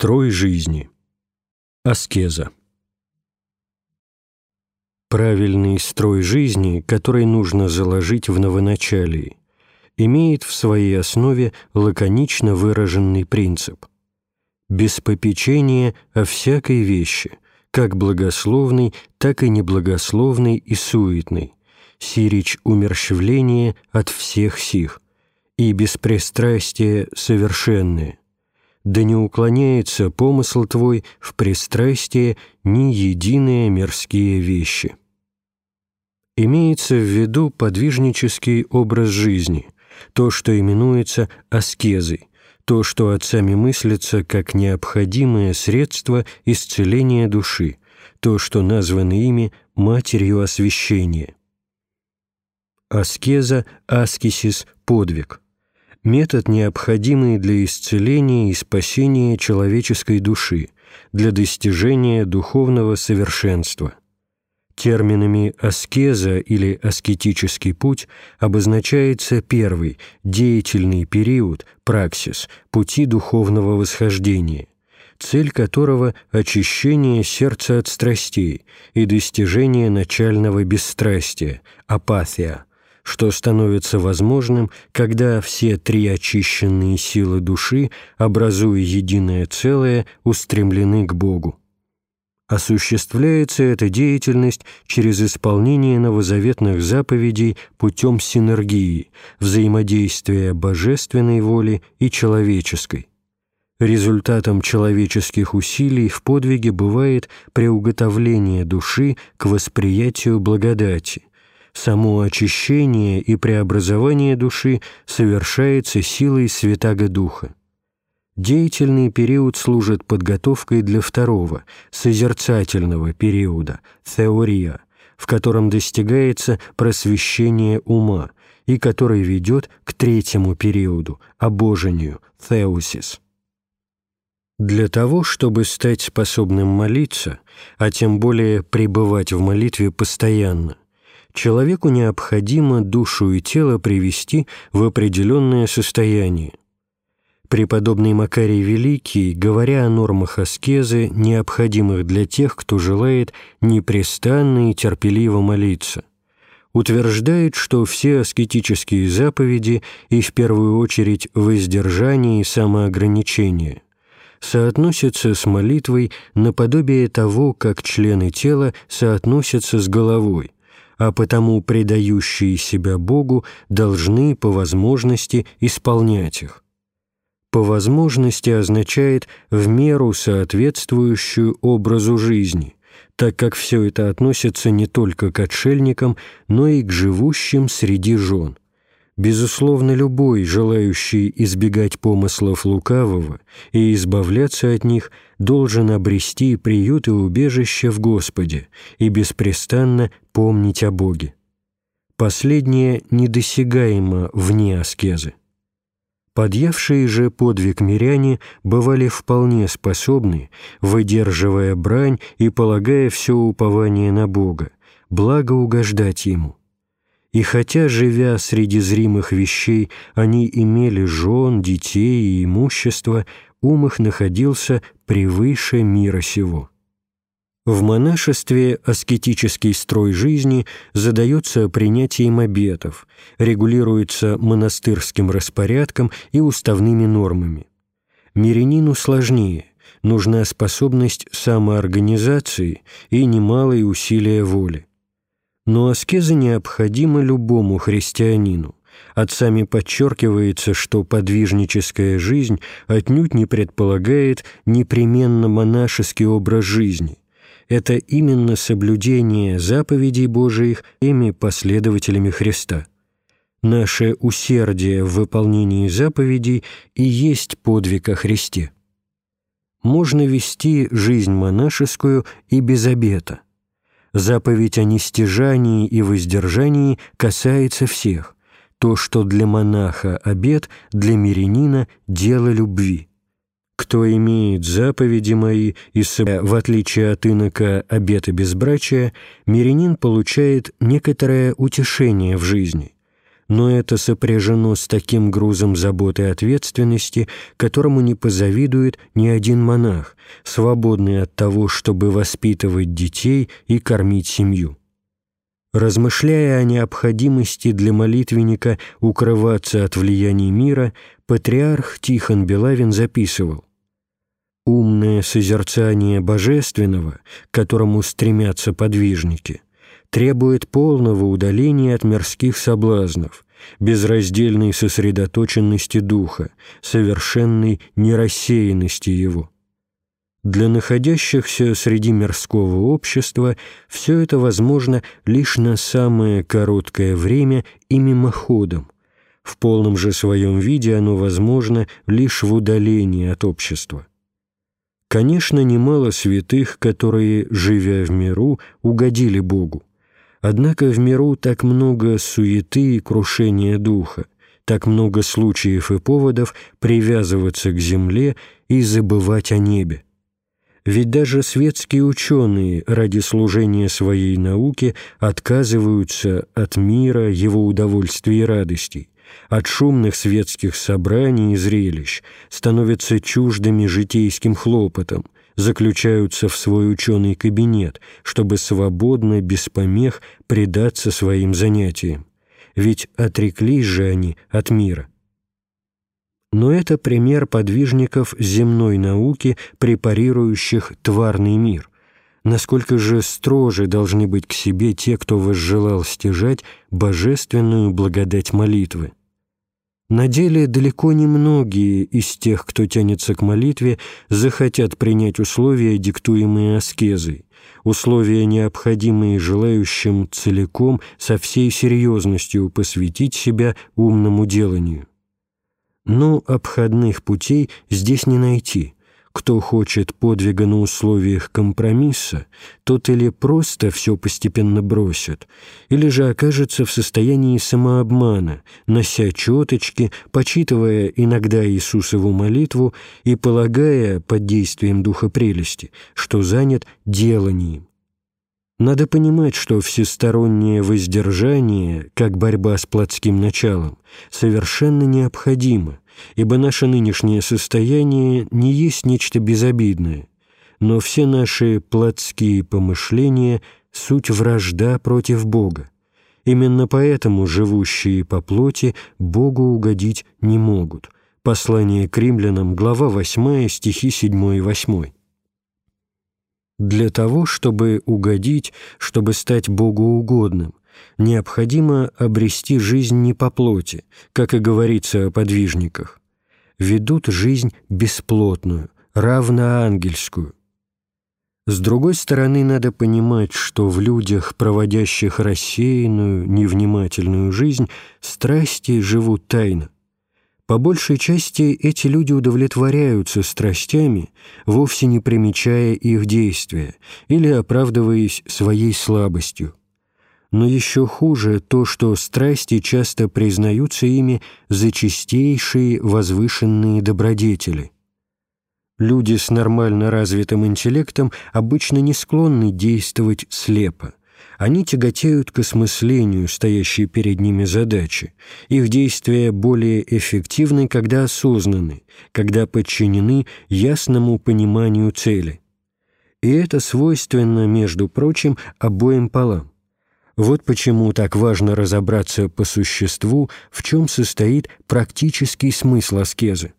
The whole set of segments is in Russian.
Строй жизни. Аскеза. Правильный строй жизни, который нужно заложить в новоначалии, имеет в своей основе лаконично выраженный принцип – без попечения о всякой вещи, как благословной, так и неблагословной и суетной, сирич умерщвление от всех сих, и беспристрастие совершенное – да не уклоняется помысл твой в пристрастие ни единые мирские вещи. Имеется в виду подвижнический образ жизни, то, что именуется аскезой, то, что отцами мыслится как необходимое средство исцеления души, то, что названо ими матерью освящения. Аскеза, аскисис, подвиг – метод, необходимый для исцеления и спасения человеческой души, для достижения духовного совершенства. Терминами «аскеза» или «аскетический путь» обозначается первый, деятельный период, праксис, пути духовного восхождения, цель которого – очищение сердца от страстей и достижение начального бесстрастия, апатия – что становится возможным, когда все три очищенные силы души, образуя единое целое, устремлены к Богу. Осуществляется эта деятельность через исполнение новозаветных заповедей путем синергии, взаимодействия божественной воли и человеческой. Результатом человеческих усилий в подвиге бывает приуготовление души к восприятию благодати, само очищение и преобразование души совершается силой Святаго Духа. Деятельный период служит подготовкой для второго, созерцательного периода, теория, в котором достигается просвещение ума и который ведет к третьему периоду, обожению, теосис. Для того, чтобы стать способным молиться, а тем более пребывать в молитве постоянно – человеку необходимо душу и тело привести в определенное состояние. Преподобный Макарий Великий, говоря о нормах аскезы, необходимых для тех, кто желает непрестанно и терпеливо молиться, утверждает, что все аскетические заповеди и в первую очередь воздержание и самоограничение соотносятся с молитвой наподобие того, как члены тела соотносятся с головой – а потому предающие себя Богу должны по возможности исполнять их. По возможности означает в меру соответствующую образу жизни, так как все это относится не только к отшельникам, но и к живущим среди жен – Безусловно, любой, желающий избегать помыслов лукавого и избавляться от них, должен обрести приют и убежище в Господе и беспрестанно помнить о Боге. Последнее недосягаемо вне аскезы. Подъявшие же подвиг миряне бывали вполне способны, выдерживая брань и полагая все упование на Бога, благо угождать Ему. И хотя, живя среди зримых вещей, они имели жен, детей и имущество, ум их находился превыше мира сего. В монашестве аскетический строй жизни задается принятием обетов, регулируется монастырским распорядком и уставными нормами. Мирянину сложнее, нужна способность самоорганизации и немалые усилия воли. Но аскеза необходима любому христианину. Отцами подчеркивается, что подвижническая жизнь отнюдь не предполагает непременно монашеский образ жизни. Это именно соблюдение заповедей Божиих ими последователями Христа. Наше усердие в выполнении заповедей и есть подвиг о Христе. Можно вести жизнь монашескую и без обета – Заповедь о нестяжании и воздержании касается всех. То, что для монаха обет, для мирянина – дело любви. Кто имеет заповеди мои и, в отличие от инока обета безбрачия, мирянин получает некоторое утешение в жизни. но это сопряжено с таким грузом заботы и ответственности, которому не позавидует ни один монах, свободный от того, чтобы воспитывать детей и кормить семью. Размышляя о необходимости для молитвенника укрываться от влияний мира, патриарх Тихон Белавин записывал «Умное созерцание божественного, к которому стремятся подвижники – требует полного удаления от мирских соблазнов, безраздельной сосредоточенности духа, совершенной нерассеянности его. Для находящихся среди мирского общества все это возможно лишь на самое короткое время и мимоходом. В полном же своем виде оно возможно лишь в удалении от общества. Конечно, немало святых, которые, живя в миру, угодили Богу. Однако в миру так много суеты и крушения духа, так много случаев и поводов привязываться к земле и забывать о небе. Ведь даже светские ученые ради служения своей науке отказываются от мира, его удовольствий и радостей, от шумных светских собраний и зрелищ, становятся чуждыми житейским хлопотом, заключаются в свой ученый кабинет, чтобы свободно, без помех предаться своим занятиям. Ведь отреклись же они от мира. Но это пример подвижников земной науки, препарирующих тварный мир. Насколько же строже должны быть к себе те, кто возжелал стяжать божественную благодать молитвы. На деле далеко не многие из тех, кто тянется к молитве, захотят принять условия, диктуемые аскезой, условия, необходимые желающим целиком со всей серьезностью посвятить себя умному деланию. Но обходных путей здесь не найти – кто хочет подвига на условиях компромисса, тот или просто все постепенно бросит, или же окажется в состоянии самообмана, нося четочки, почитывая иногда Иисусову молитву и полагая под действием духа прелести, что занят деланием. Надо понимать, что всестороннее воздержание, как борьба с плотским началом, совершенно необходимо – ибо наше нынешнее состояние не есть нечто безобидное, но все наши плотские помышления — суть вражда против Бога. Именно поэтому живущие по плоти Богу угодить не могут. Послание к римлянам, глава 8, стихи 7 и 8. Для того, чтобы угодить, чтобы стать Богу угодным, необходимо обрести жизнь не по плоти, как и говорится о подвижниках. Ведут жизнь бесплотную, равноангельскую. С другой стороны, надо понимать, что в людях, проводящих рассеянную, невнимательную жизнь, страсти живут тайно. По большей части эти люди удовлетворяются страстями, вовсе не примечая их действия или оправдываясь своей слабостью но еще хуже то, что страсти часто признаются ими за чистейшие возвышенные добродетели. Люди с нормально развитым интеллектом обычно не склонны действовать слепо. Они тяготеют к осмыслению стоящей перед ними задачи. Их действия более эффективны, когда осознаны, когда подчинены ясному пониманию цели. И это свойственно, между прочим, обоим полам. Вот почему так важно разобраться по существу, в чем состоит практический смысл аскезы.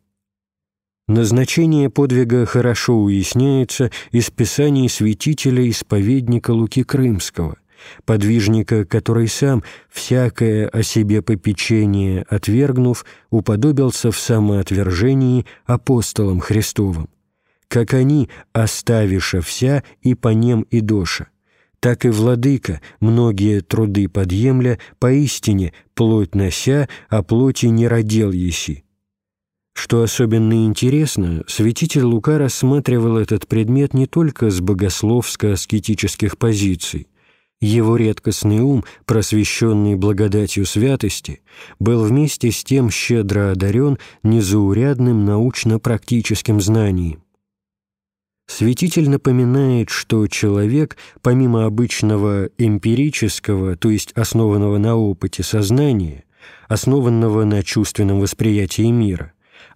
Назначение подвига хорошо уясняется из писаний святителя-исповедника Луки Крымского, подвижника, который сам, всякое о себе попечение отвергнув, уподобился в самоотвержении апостолам Христовым, как они, оставиша вся и по нем и доша так и владыка, многие труды подъемля, поистине плоть нося, а плоти не родил еси. Что особенно интересно, святитель Лука рассматривал этот предмет не только с богословско-аскетических позиций. Его редкостный ум, просвещенный благодатью святости, был вместе с тем щедро одарен незаурядным научно-практическим знанием. Святитель напоминает, что человек, помимо обычного эмпирического, то есть основанного на опыте сознания, основанного на чувственном восприятии мира,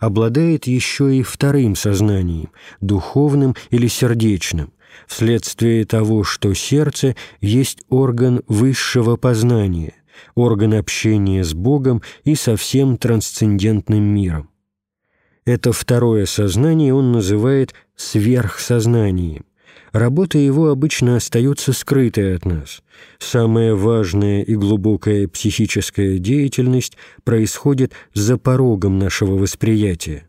обладает еще и вторым сознанием, духовным или сердечным, вследствие того, что сердце есть орган высшего познания, орган общения с Богом и со всем трансцендентным миром. Это второе сознание он называет сверхсознанием. Работа его обычно остается скрытой от нас. Самая важная и глубокая психическая деятельность происходит за порогом нашего восприятия.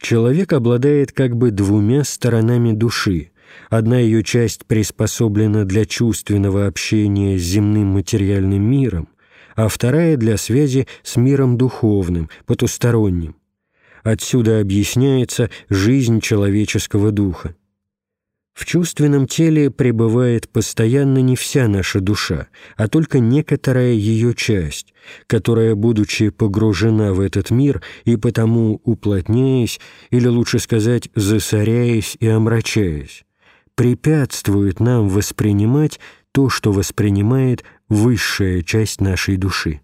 Человек обладает как бы двумя сторонами души. Одна ее часть приспособлена для чувственного общения с земным материальным миром, а вторая для связи с миром духовным, потусторонним. Отсюда объясняется жизнь человеческого духа. В чувственном теле пребывает постоянно не вся наша душа, а только некоторая ее часть, которая, будучи погружена в этот мир и потому уплотняясь, или лучше сказать, засоряясь и омрачаясь, препятствует нам воспринимать то, что воспринимает высшая часть нашей души.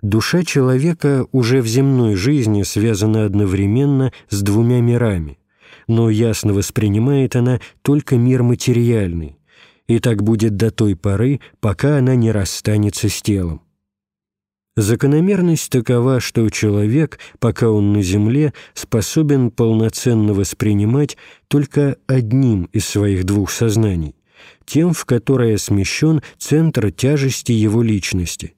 Душа человека уже в земной жизни связана одновременно с двумя мирами, но ясно воспринимает она только мир материальный, и так будет до той поры, пока она не расстанется с телом. Закономерность такова, что человек, пока он на земле, способен полноценно воспринимать только одним из своих двух сознаний, тем, в которое смещен центр тяжести его личности.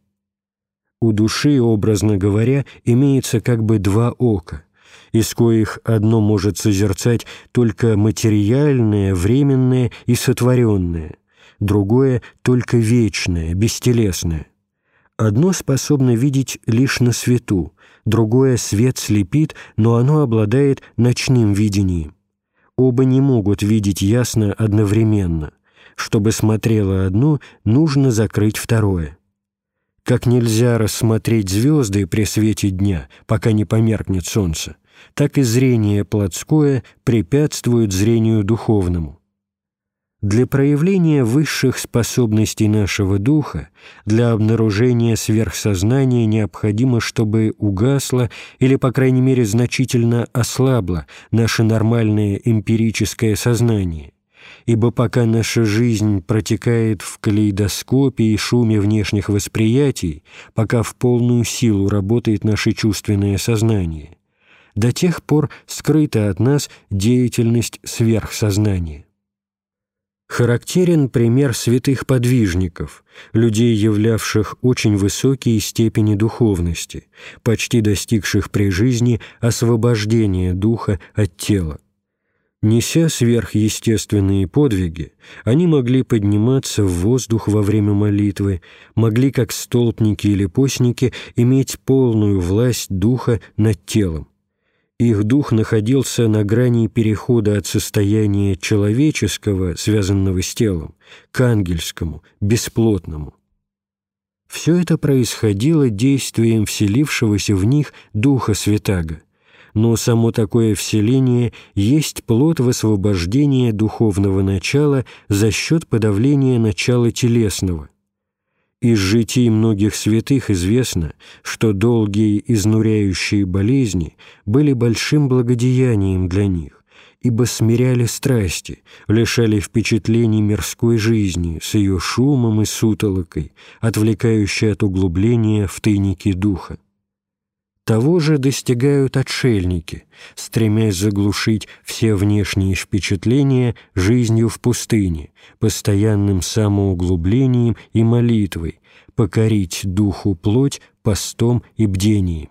У души, образно говоря, имеется как бы два ока, из коих одно может созерцать только материальное, временное и сотворенное, другое — только вечное, бестелесное. Одно способно видеть лишь на свету, другое свет слепит, но оно обладает ночным видением. Оба не могут видеть ясно одновременно. Чтобы смотрело одно, нужно закрыть второе. Как нельзя рассмотреть звезды при свете дня, пока не померкнет солнце, так и зрение плотское препятствует зрению духовному. Для проявления высших способностей нашего духа, для обнаружения сверхсознания необходимо, чтобы угасло или, по крайней мере, значительно ослабло наше нормальное эмпирическое сознание, ибо пока наша жизнь протекает в калейдоскопе и шуме внешних восприятий, пока в полную силу работает наше чувственное сознание, до тех пор скрыта от нас деятельность сверхсознания. Характерен пример святых подвижников, людей, являвших очень высокие степени духовности, почти достигших при жизни освобождения духа от тела. Неся сверхъестественные подвиги, они могли подниматься в воздух во время молитвы, могли, как столпники или постники, иметь полную власть духа над телом. Их дух находился на грани перехода от состояния человеческого, связанного с телом, к ангельскому, бесплотному. Все это происходило действием вселившегося в них Духа Святаго, но само такое вселение есть плод высвобождения духовного начала за счет подавления начала телесного. Из житий многих святых известно, что долгие изнуряющие болезни были большим благодеянием для них, ибо смиряли страсти, лишали впечатлений мирской жизни с ее шумом и сутолокой, отвлекающей от углубления в тайники духа. Того же достигают отшельники, стремясь заглушить все внешние впечатления жизнью в пустыне, постоянным самоуглублением и молитвой, покорить духу плоть постом и бдением.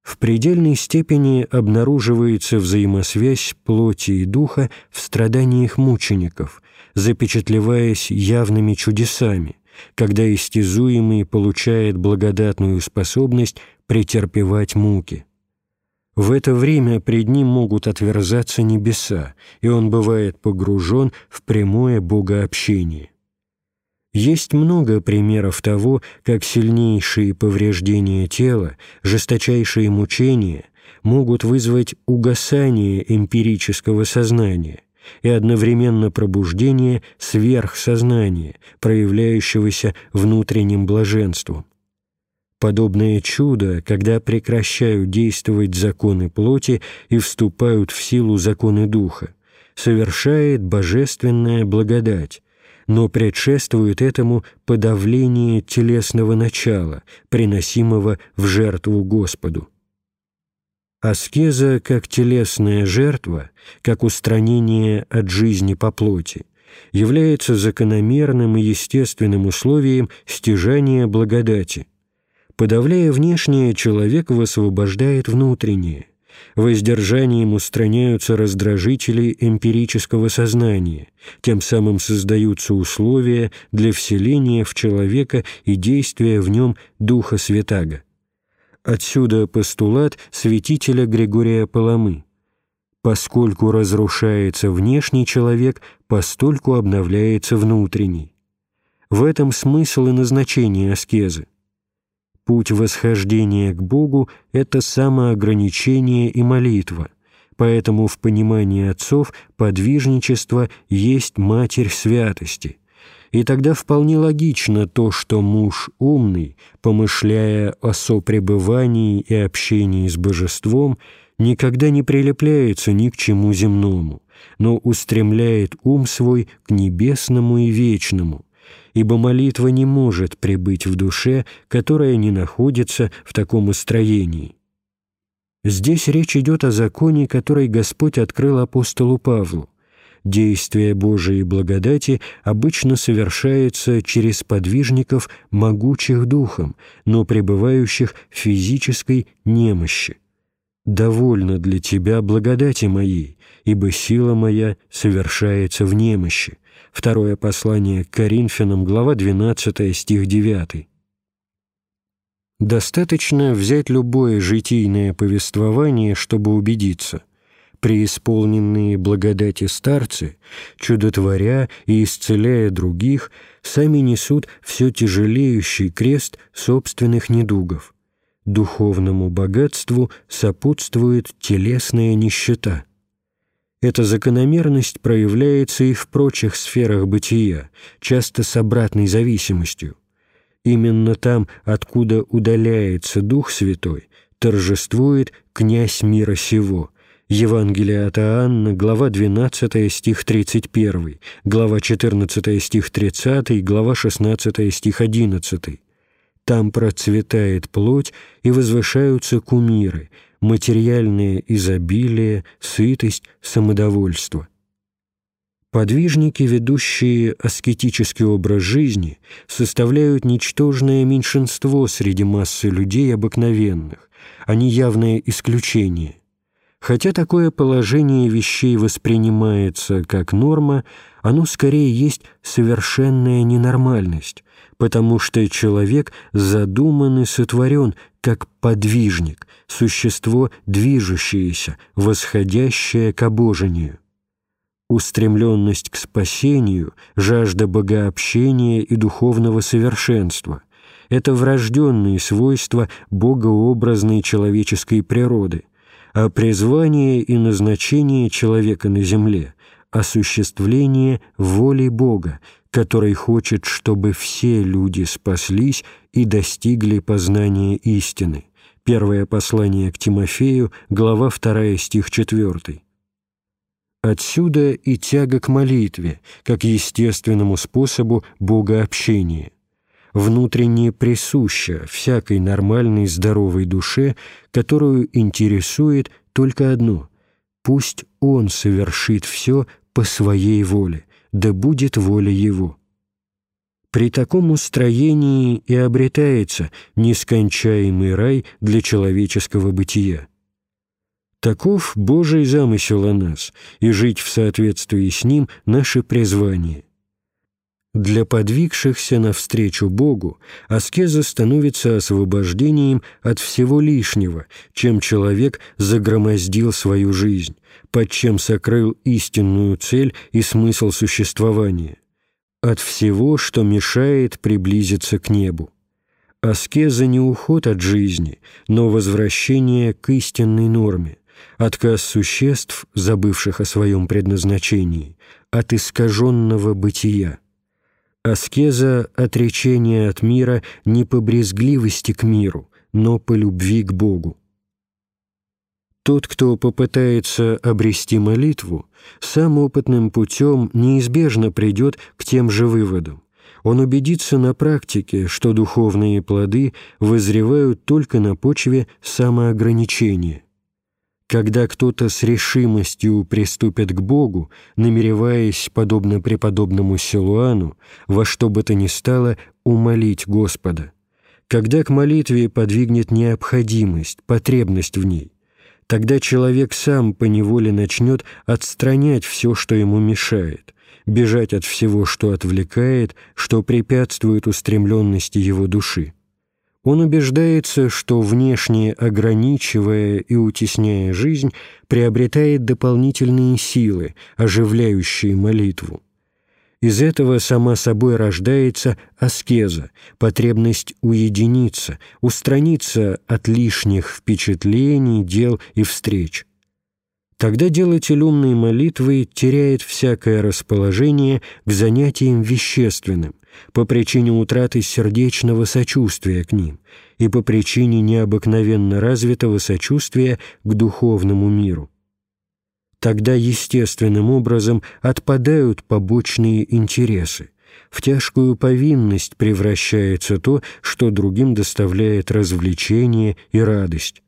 В предельной степени обнаруживается взаимосвязь плоти и духа в страданиях мучеников, запечатлеваясь явными чудесами, когда истязуемый получает благодатную способность претерпевать муки. В это время пред ним могут отверзаться небеса, и он бывает погружен в прямое богообщение. Есть много примеров того, как сильнейшие повреждения тела, жесточайшие мучения могут вызвать угасание эмпирического сознания и одновременно пробуждение сверхсознания, проявляющегося внутренним блаженством. Подобное чудо, когда прекращают действовать законы плоти и вступают в силу законы духа, совершает божественная благодать, но предшествует этому подавление телесного начала, приносимого в жертву Господу. Аскеза как телесная жертва, как устранение от жизни по плоти, является закономерным и естественным условием стяжания благодати. Подавляя внешнее, человек высвобождает внутреннее. Воздержанием устраняются раздражители эмпирического сознания, тем самым создаются условия для вселения в человека и действия в нем Духа Святаго. Отсюда постулат святителя Григория Паламы. Поскольку разрушается внешний человек, постольку обновляется внутренний. В этом смысл и назначение аскезы. Путь восхождения к Богу – это самоограничение и молитва, поэтому в понимании отцов подвижничество есть матерь святости, и тогда вполне логично то, что муж умный, помышляя о сопребывании и общении с божеством, никогда не прилепляется ни к чему земному, но устремляет ум свой к небесному и вечному, ибо молитва не может пребыть в душе, которая не находится в таком устроении. Здесь речь идет о законе, который Господь открыл апостолу Павлу, действие Божией благодати обычно совершается через подвижников, могучих духом, но пребывающих в физической немощи. «Довольно для тебя благодати моей, ибо сила моя совершается в немощи». Второе послание к Коринфянам, глава 12, стих 9. Достаточно взять любое житийное повествование, чтобы убедиться – преисполненные благодати старцы, чудотворя и исцеляя других, сами несут все тяжелеющий крест собственных недугов. Духовному богатству сопутствует телесная нищета. Эта закономерность проявляется и в прочих сферах бытия, часто с обратной зависимостью. Именно там, откуда удаляется Дух Святой, торжествует князь мира сего – Евангелие от Иоанна, глава 12, стих 31, глава 14, стих 30, глава 16, стих 11. Там процветает плоть и возвышаются кумиры, материальное изобилие, сытость, самодовольство. Подвижники, ведущие аскетический образ жизни, составляют ничтожное меньшинство среди массы людей обыкновенных, они явное исключение. Хотя такое положение вещей воспринимается как норма, оно скорее есть совершенная ненормальность, потому что человек задуман и сотворен как подвижник, существо движущееся, восходящее к обожению. Устремленность к спасению, жажда богообщения и духовного совершенства – это врожденные свойства богообразной человеческой природы, а призвание и назначение человека на земле – осуществление воли Бога, который хочет, чтобы все люди спаслись и достигли познания истины. Первое послание к Тимофею, глава 2, стих 4. Отсюда и тяга к молитве, как естественному способу богообщения внутренне присуща всякой нормальной здоровой душе, которую интересует только одно – пусть Он совершит все по Своей воле, да будет воля Его. При таком устроении и обретается нескончаемый рай для человеческого бытия. Таков Божий замысел о нас, и жить в соответствии с ним – наше призвание. Для подвигшихся навстречу Богу аскеза становится освобождением от всего лишнего, чем человек загромоздил свою жизнь, под чем сокрыл истинную цель и смысл существования, от всего, что мешает приблизиться к небу. Аскеза не уход от жизни, но возвращение к истинной норме, отказ существ, забывших о своем предназначении, от искаженного бытия. Аскеза – отречение от мира не по брезгливости к миру, но по любви к Богу. Тот, кто попытается обрести молитву, сам опытным путем неизбежно придет к тем же выводам. Он убедится на практике, что духовные плоды вызревают только на почве самоограничения. Когда кто-то с решимостью приступит к Богу, намереваясь, подобно преподобному Силуану, во что бы то ни стало умолить Господа, когда к молитве подвигнет необходимость, потребность в ней, Тогда человек сам поневоле начнет отстранять все, что ему мешает, бежать от всего, что отвлекает, что препятствует устремленности его души. Он убеждается, что внешне ограничивая и утесняя жизнь, приобретает дополнительные силы, оживляющие молитву. Из этого сама собой рождается аскеза, потребность уединиться, устраниться от лишних впечатлений, дел и встреч. Тогда делатель умной молитвы теряет всякое расположение к занятиям вещественным по причине утраты сердечного сочувствия к ним и по причине необыкновенно развитого сочувствия к духовному миру тогда естественным образом отпадают побочные интересы. В тяжкую повинность превращается то, что другим доставляет развлечение и радость.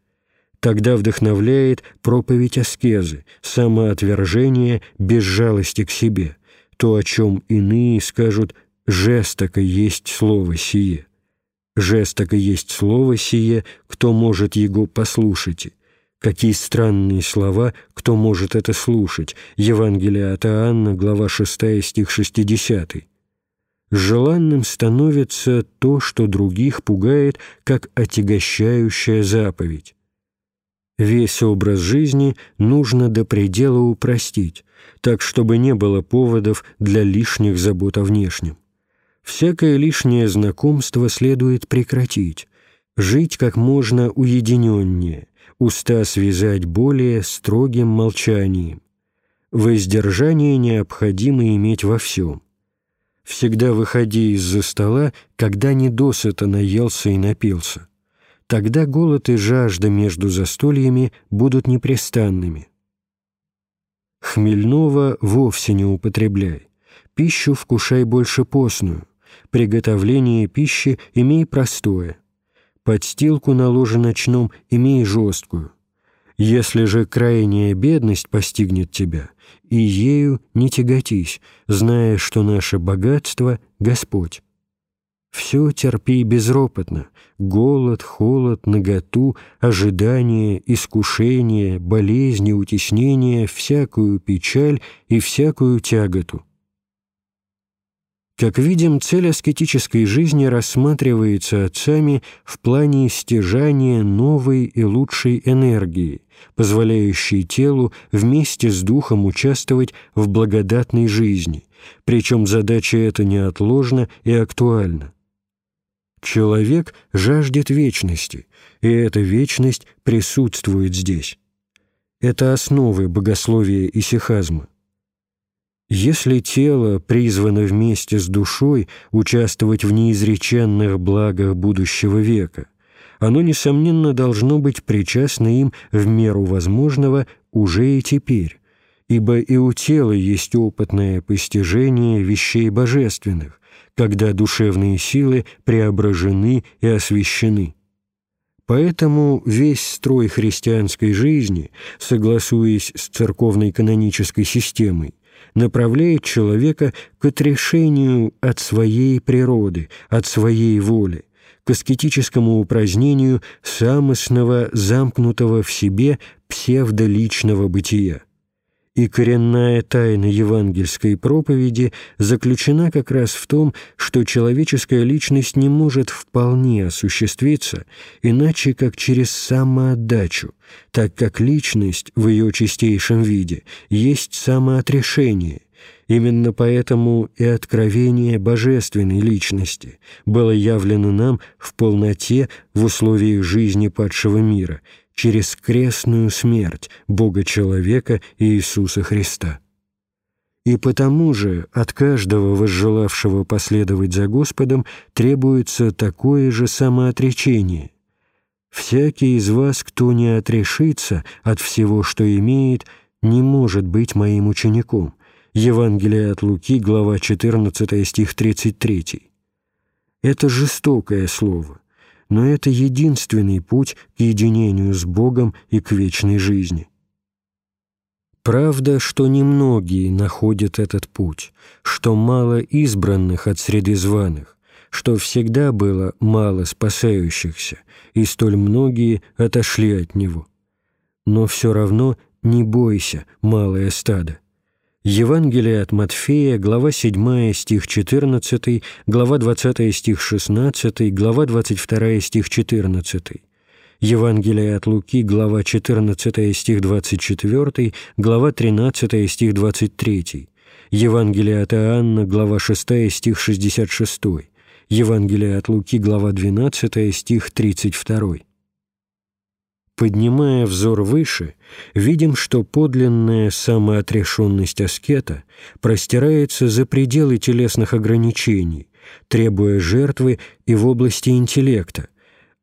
Тогда вдохновляет проповедь аскезы, самоотвержение без жалости к себе, то, о чем иные скажут «жестоко есть слово сие». «Жестоко есть слово сие, кто может его послушать?» Какие странные слова, кто может это слушать? Евангелие от Иоанна, глава 6, стих 60. Желанным становится то, что других пугает, как отягощающая заповедь. Весь образ жизни нужно до предела упростить, так, чтобы не было поводов для лишних забот о внешнем. Всякое лишнее знакомство следует прекратить, жить как можно уединеннее, уста связать более строгим молчанием. Воздержание необходимо иметь во всем. Всегда выходи из-за стола, когда не досыта наелся и напился. Тогда голод и жажда между застольями будут непрестанными. Хмельного вовсе не употребляй. Пищу вкушай больше постную. Приготовление пищи имей простое подстилку на ложе ночном имей жесткую. Если же крайняя бедность постигнет тебя, и ею не тяготись, зная, что наше богатство — Господь. Все терпи безропотно — голод, холод, наготу, ожидание, искушение, болезни, утеснение, всякую печаль и всякую тяготу — как видим, цель аскетической жизни рассматривается отцами в плане стяжания новой и лучшей энергии, позволяющей телу вместе с духом участвовать в благодатной жизни, причем задача эта неотложна и актуальна. Человек жаждет вечности, и эта вечность присутствует здесь. Это основы богословия и сихазма. Если тело призвано вместе с душой участвовать в неизреченных благах будущего века, оно, несомненно, должно быть причастно им в меру возможного уже и теперь, ибо и у тела есть опытное постижение вещей божественных, когда душевные силы преображены и освящены. Поэтому весь строй христианской жизни, согласуясь с церковной канонической системой, направляет человека к отрешению от своей природы, от своей воли, к аскетическому упразднению самостного, замкнутого в себе псевдоличного бытия и коренная тайна евангельской проповеди заключена как раз в том, что человеческая личность не может вполне осуществиться иначе как через самоотдачу, так как личность в ее чистейшем виде есть самоотрешение. Именно поэтому и откровение божественной личности было явлено нам в полноте в условиях жизни падшего мира – через крестную смерть Бога-человека Иисуса Христа. И потому же от каждого возжелавшего последовать за Господом требуется такое же самоотречение. «Всякий из вас, кто не отрешится от всего, что имеет, не может быть моим учеником». Евангелие от Луки, глава 14, стих 33. Это жестокое слово, но это единственный путь к единению с Богом и к вечной жизни. Правда, что немногие находят этот путь, что мало избранных от среды званых, что всегда было мало спасающихся, и столь многие отошли от него. Но все равно не бойся, малое стадо. Евангелие от Матфея, глава 7, стих 14, глава 20, стих 16, глава 22, стих 14. Евангелие от Луки, глава 14, стих 24, глава 13, стих 23, Евангелие от Иоанна, глава 6, стих 66, Евангелие от Луки, глава 12, стих 32. Поднимая взор выше, видим, что подлинная самоотрешенность аскета простирается за пределы телесных ограничений, требуя жертвы и в области интеллекта,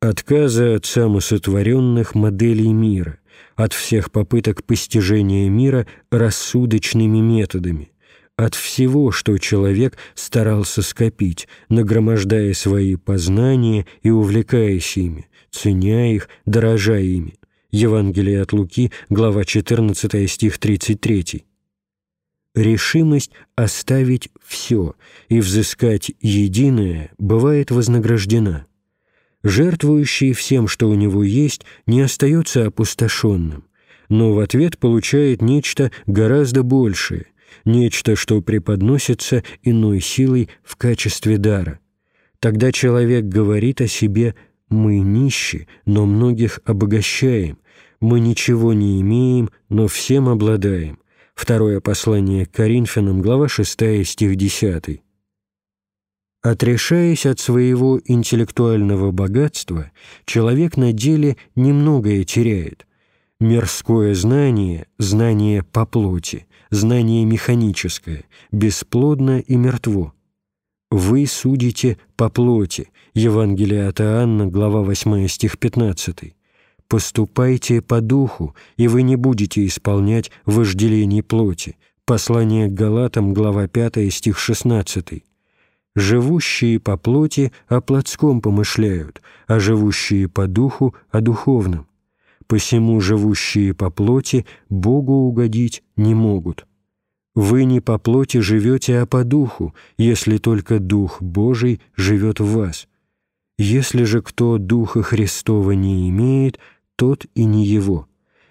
отказа от самосотворенных моделей мира, от всех попыток постижения мира рассудочными методами, от всего, что человек старался скопить, нагромождая свои познания и увлекаясь ими, ценя их, дорожа ими. Евангелие от Луки, глава 14, стих 33. Решимость оставить все и взыскать единое бывает вознаграждена – жертвующий всем, что у него есть, не остается опустошенным, но в ответ получает нечто гораздо большее, нечто, что преподносится иной силой в качестве дара. Тогда человек говорит о себе «мы нищи, но многих обогащаем», «мы ничего не имеем, но всем обладаем». Второе послание к Коринфянам, глава 6, стих 10. Отрешаясь от своего интеллектуального богатства, человек на деле немногое теряет. Мирское знание, знание по плоти, знание механическое, бесплодно и мертво. «Вы судите по плоти» Евангелие от Иоанна, глава 8, стих 15. «Поступайте по духу, и вы не будете исполнять вожделений плоти» Послание к Галатам, глава 5, стих 16 Живущие по плоти о плотском помышляют, а живущие по духу о духовном. Посему живущие по плоти Богу угодить не могут. Вы не по плоти живете, а по духу, если только Дух Божий живет в вас. Если же кто Духа Христова не имеет, тот и не его.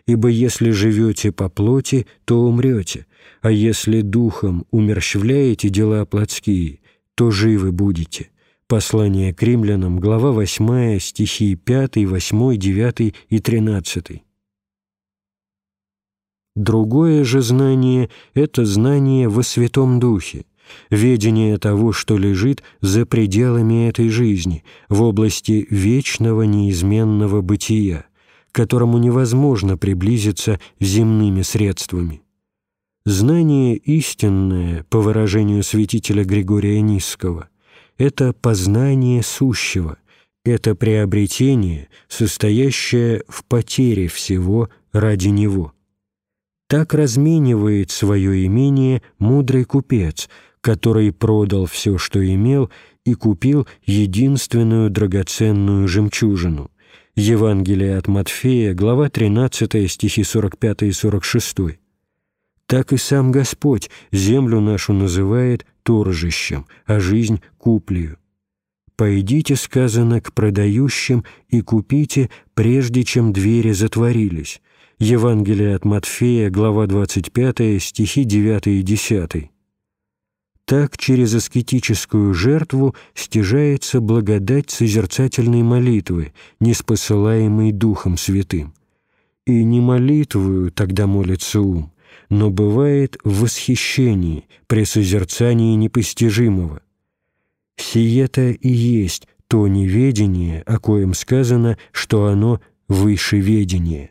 Ибо если живете по плоти, то умрете, а если Духом умерщвляете дела плотские, то живы будете». Послание к римлянам, глава 8, стихи 5, 8, 9 и 13. Другое же знание – это знание во Святом Духе, ведение того, что лежит за пределами этой жизни, в области вечного неизменного бытия, которому невозможно приблизиться земными средствами. Знание истинное, по выражению святителя Григория Низского, это познание сущего, это приобретение, состоящее в потере всего ради него. Так разменивает свое имение мудрый купец, который продал все, что имел, и купил единственную драгоценную жемчужину. Евангелие от Матфея, глава 13, стихи 45 и 46 так и сам Господь землю нашу называет торжищем, а жизнь — куплею. «Пойдите, — сказано, — к продающим и купите, прежде чем двери затворились». Евангелие от Матфея, глава 25, стихи 9 и 10. Так через аскетическую жертву стяжается благодать созерцательной молитвы, неспосылаемой Духом Святым. И не молитвую тогда молится ум, но бывает в восхищении при созерцании непостижимого. Сие-то и есть то неведение, о коем сказано, что оно выше ведения.